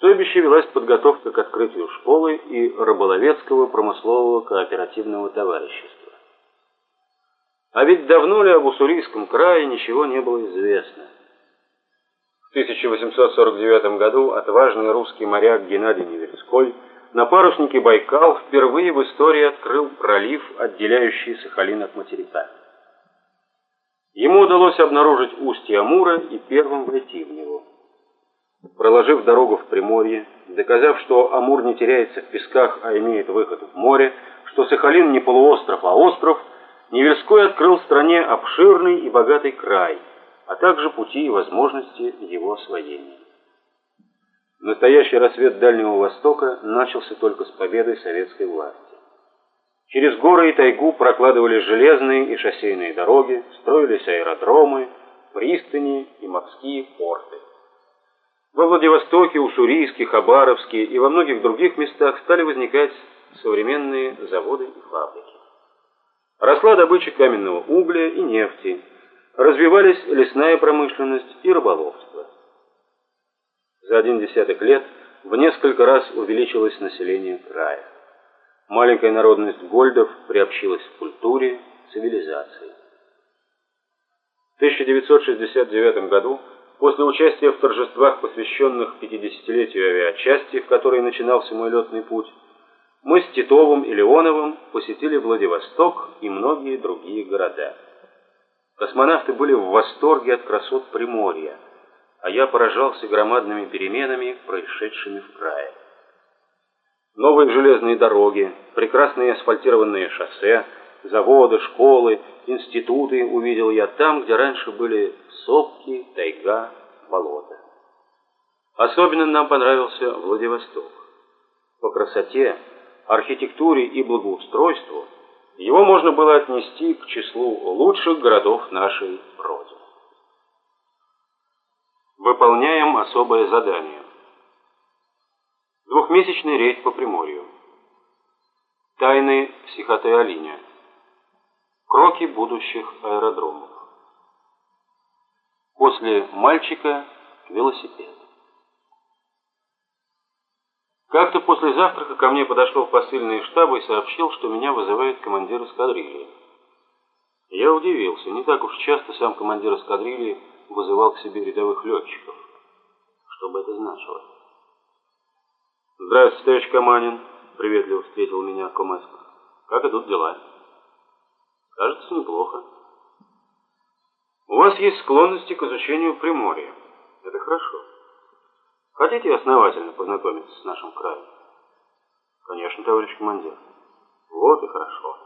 стойбище велась подготовка к открытию школы и рыболовецкого промыслового кооперативного товарищества. А ведь давно ли об Уссурийском крае ничего не было известно. В 1849 году отважный русский моряк Геннадий Неверской на паруснике Байкал впервые в истории открыл пролив, отделяющий Сахалин от материка. Ему удалось обнаружить устье Амура и первым войти в него. Проложив дорогу в Приморье, доказав, что Амур не теряется в песках, а имеет выход в море, что Сахалин не полуостров, а остров, Неверской открыл стране обширный и богатый край, а также пути и возможности его освоения. Настоящий рассвет Дальнего Востока начался только с победой советской власти. Через горы и тайгу прокладывались железные и шоссейные дороги, строились аэродромы, пристани и морские порты. Во Владивостоке, Уссурийске, Хабаровске и во многих других местах стали возникать современные заводы и фабрики. Росла добыча каменного угля и нефти, развивались лесная промышленность и рыболовство. За один десяток лет в несколько раз увеличилось население края. Маленькая народность гольдов приобщилась к культуре, цивилизации. В 1969 году, после участия в торжествах, посвященных 50-летию авиачасти, в которой начинался мой летный путь, мы с Титовым и Леоновым посетили Владивосток и многие другие города. Космонавты были в восторге от красот Приморья, а я поражался громадными переменами, происшедшими в крае. Новые железные дороги, прекрасные асфальтированные шоссе, заводы, школы, институты увидел я там, где раньше были сопки, тайга, болота. Особенно нам понравился Владивосток. По красоте, архитектуре и благоустройству его можно было отнести к числу лучших городов нашей Родины. Выполняем особое задание. Двухмесячный рейд по Приморью. Тайны психотеолиния. Кроки будущих аэродромов. После мальчика велосипед. Как-то после завтрака ко мне подошел посыльный штаба и сообщил, что меня вызывает командир эскадрильи. Я удивился. Не так уж часто сам командир эскадрильи вызывал к себе рядовых летчиков. Что бы это значило? «Здравствуйте, товарищ Каманин», — приветливо встретил меня Комеск. «Как идут дела?» «Кажется, неплохо». «У вас есть склонности к изучению Приморья. Это хорошо. Хотите основательно познакомиться с нашим краем?» «Конечно, товарищ командир». «Вот и хорошо.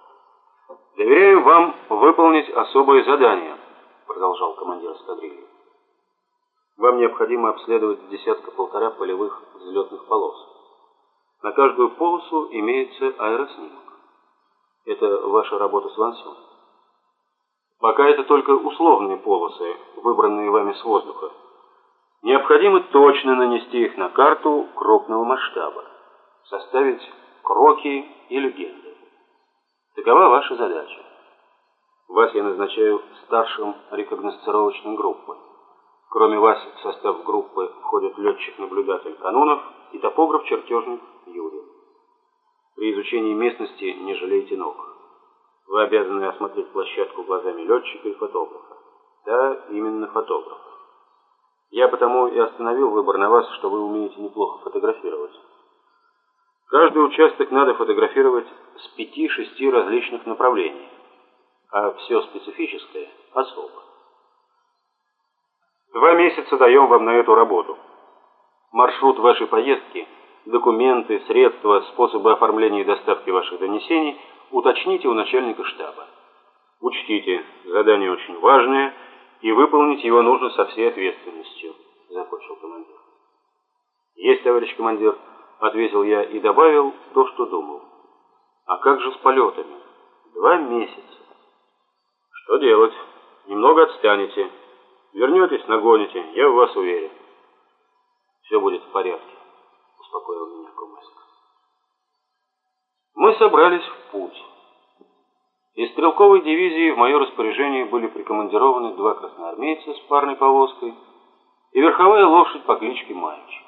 Доверяем вам выполнить особое задание», — продолжал командир эскадрильи. «Вам необходимо обследовать десятка-полтора полевых взлетных полос». На каждую полосу имеется аэроснимок. Это ваша работа с Вансем? Пока это только условные полосы, выбранные вами с воздуха. Необходимо точно нанести их на карту крупного масштаба, составить кроки и легенды. Такова ваша задача. Вас я назначаю старшим рекогносцировочной группы. Кроме вас в состав группы входят летчик-наблюдатель Канунов и топограф-чертежник Юрий. При изучении местности не жалейте ног. Вы обязаны осмотреть площадку глазами летчика и фотографа. Да, именно фотографа. Я потому и остановил выбор на вас, что вы умеете неплохо фотографировать. Каждый участок надо фотографировать с пяти-шести различных направлений, а все специфическое особо. Два месяца даем вам на эту работу. Маршрут вашей поездки – документы, средства, способы оформления и доставки ваших донесений уточните у начальника штаба. Учтите, задание очень важное, и выполнить его нужно со всей ответственностью, закончил командир. Есть, товарищ командир, ответил я и добавил то, что думал. А как же с полетами? Два месяца. Что делать? Немного отстанете. Вернетесь, нагоните, я в вас уверен. Все будет в порядке успокоил меня Комыск. Мы собрались в путь. Из стрелковой дивизии в мое распоряжение были прикомандированы два красноармейца с парной повозкой и верховая лошадь по кличке Мальчик.